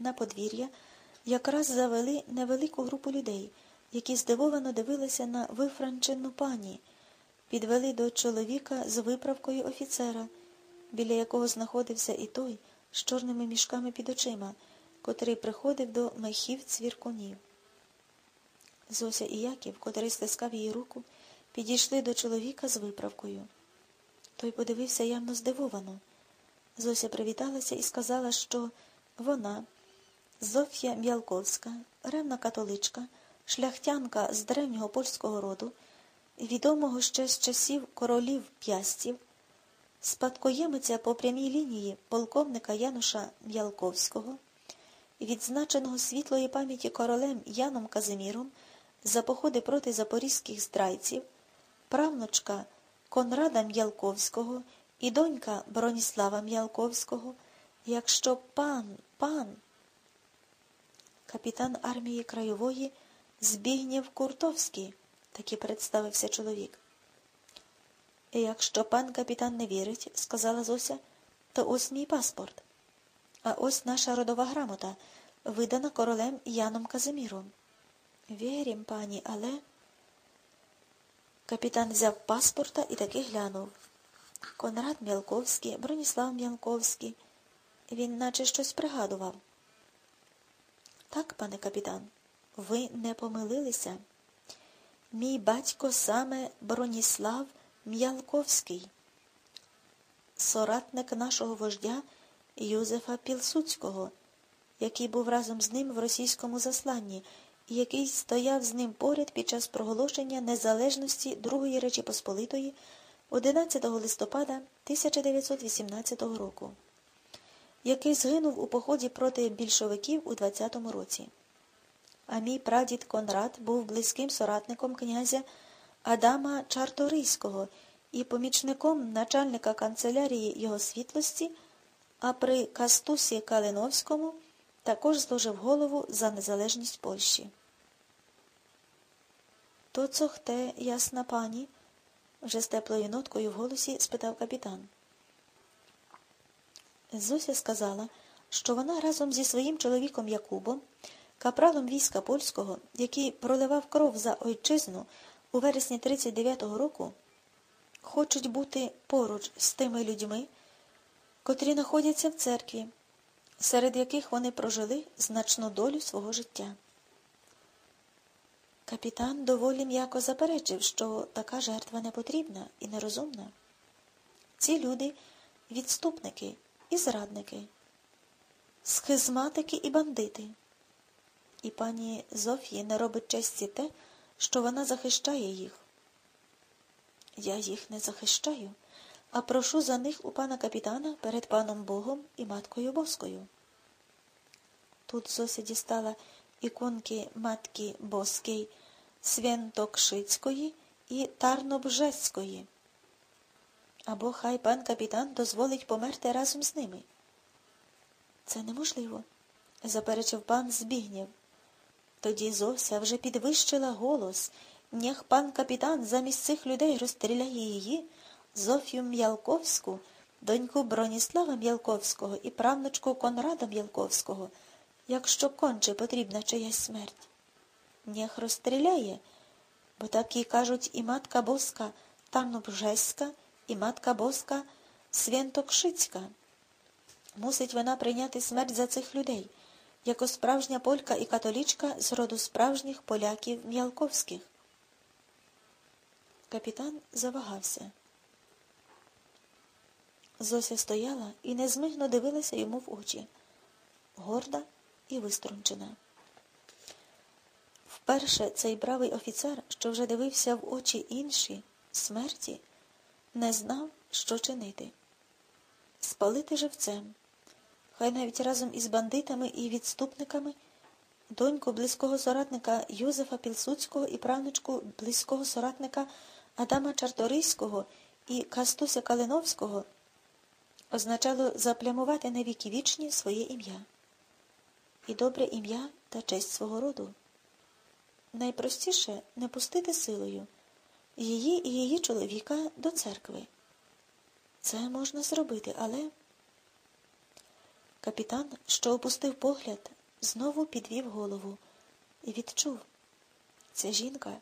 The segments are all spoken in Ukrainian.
на подвір'я якраз завели невелику групу людей, які здивовано дивилися на вифранчену пані, підвели до чоловіка з виправкою офіцера, біля якого знаходився і той з чорними мішками під очима, котрий приходив до мехів цвіркунів. Зося і Яків, котрий стискав її руку, підійшли до чоловіка з виправкою. Той подивився явно здивовано. Зося привіталася і сказала, що вона, Зофія М'ялковська, ревна католичка, шляхтянка з древнього польського роду, відомого ще з часів королів п'ястів, спадкоємиця по прямій лінії полковника Януша М'ялковського, відзначеного світлої пам'яті королем Яном Казиміром за походи проти запорізьких здрайців, правнучка Конрада М'ялковського і донька Броніслава М'ялковського, якщо пан, пан, капітан армії краєвої Збігнєв Куртовський, таки представився чоловік. Якщо пан капітан не вірить, сказала Зося, то ось мій паспорт. А ось наша родова грамота, видана королем Яном Казиміром. Вірім, пані, але. Капітан взяв паспорта і таки глянув. Конрад М'ялковський, Броніслав М'ялковський. Він наче щось пригадував. Так, пане капітан, ви не помилилися. Мій батько саме Броніслав М'ялковський, соратник нашого вождя Юзефа Пілсуцького, який був разом з ним в російському засланні і який стояв з ним поряд під час проголошення незалежності Другої Речі Посполитої 11 листопада 1918 року, який згинув у поході проти більшовиків у 20-му році. А мій прадід Конрад був близьким соратником князя Адама Чарторийського і помічником начальника канцелярії його світлості, а при Кастусі Калиновському також зложив голову за незалежність Польщі. То цохте, ясна пані? вже з теплою ноткою в голосі спитав капітан. Зося сказала, що вона разом зі своїм чоловіком Якубом, капралом війська польського, який проливав кров за ойчизну у вересні 39-го року, хочуть бути поруч з тими людьми, котрі знаходяться в церкві, серед яких вони прожили значну долю свого життя. Капітан доволі м'яко заперечив, що така жертва не потрібна і нерозумна. Ці люди відступники і зрадники, схизматики і бандити. І пані Зофії не робить честі те, що вона захищає їх. Я їх не захищаю, а прошу за них у пана капітана перед паном Богом і маткою Боскою. Тут Зося дістала іконки матки Боskiej, Святокшицької і Тарнобжеської. Або хай пан капітан дозволить померти разом з ними. Це неможливо, заперечив пан Збігнєв. Тоді Зося вже підвищила голос. Нях пан капітан замість цих людей розстріляє її, Зофію М'ялковську, доньку Броніслава М'ялковського і правнучку Конрада М'ялковського якщо конче потрібна чиясь смерть. Нєх розстріляє, бо так їй кажуть і матка боска Тарнобжеська, і матка боска Свєнтокшицька. Мусить вона прийняти смерть за цих людей, як справжня полька і католічка з роду справжніх поляків м'ялковських. Капітан завагався. Зося стояла і незмигно дивилася йому в очі. Горда і виструнчена. Вперше цей бравий офіцер, що вже дивився в очі інші, смерті, не знав, що чинити. Спалити живцем, хай навіть разом із бандитами і відступниками, доньку близького соратника Юзефа Пілсуцького і правнучку близького соратника Адама Чарторийського і Кастуся Калиновського означало заплямувати на віки вічні своє ім'я і добре ім'я та честь свого роду. Найпростіше не пустити силою її і її чоловіка до церкви. Це можна зробити, але Капітан, що опустив погляд, знову підвів голову і відчув ця жінка,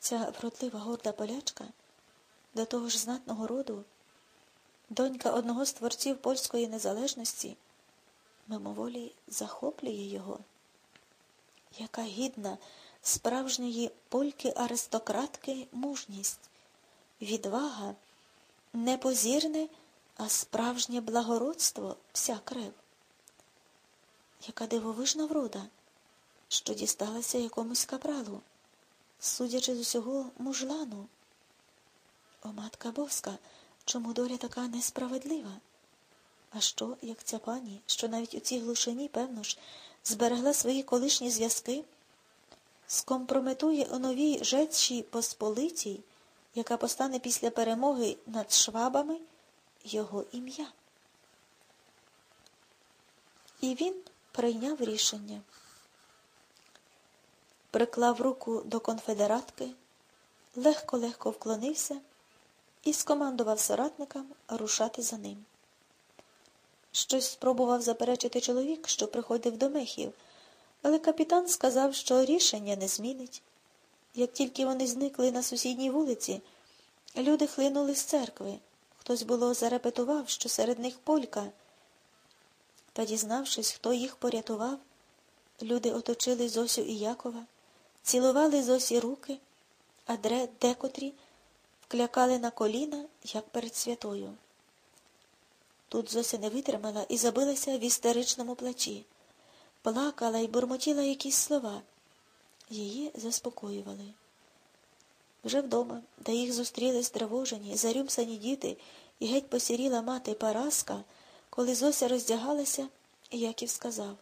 ця вродлива горда полячка, до того ж знатного роду, донька одного з творців польської незалежності, мимоволі захоплює його. Яка гідна справжньої польки-аристократки мужність, відвага, не позірне, а справжнє благородство вся крев. Яка дивовижна врода, що дісталася якомусь капралу, судячи з усього мужлану. О, матка боска, чому доля така несправедлива? А що, як ця пані, що навіть у цій глушині, певно ж, зберегла свої колишні зв'язки, скомпрометує у новій жечій посполитій, яка постане після перемоги над швабами його ім'я? І він прийняв рішення. Приклав руку до конфедератки, легко-легко вклонився і скомандував соратникам рушати за ним. Щось спробував заперечити чоловік, що приходив до мехів, але капітан сказав, що рішення не змінить. Як тільки вони зникли на сусідній вулиці, люди хлинули з церкви. Хтось було зарепетував, що серед них полька. Та, дізнавшись, хто їх порятував, люди оточили Зосю і Якова, цілували Зосі руки, а дре декотрі вклякали на коліна, як перед святою. Тут Зося не витримала і забилася в істеричному плачі, плакала і бурмотіла якісь слова. Її заспокоювали. Вже вдома, де їх зустріли стривожені, зарюмсані діти і геть посіріла мати Параска, коли Зося роздягалася, Яків сказав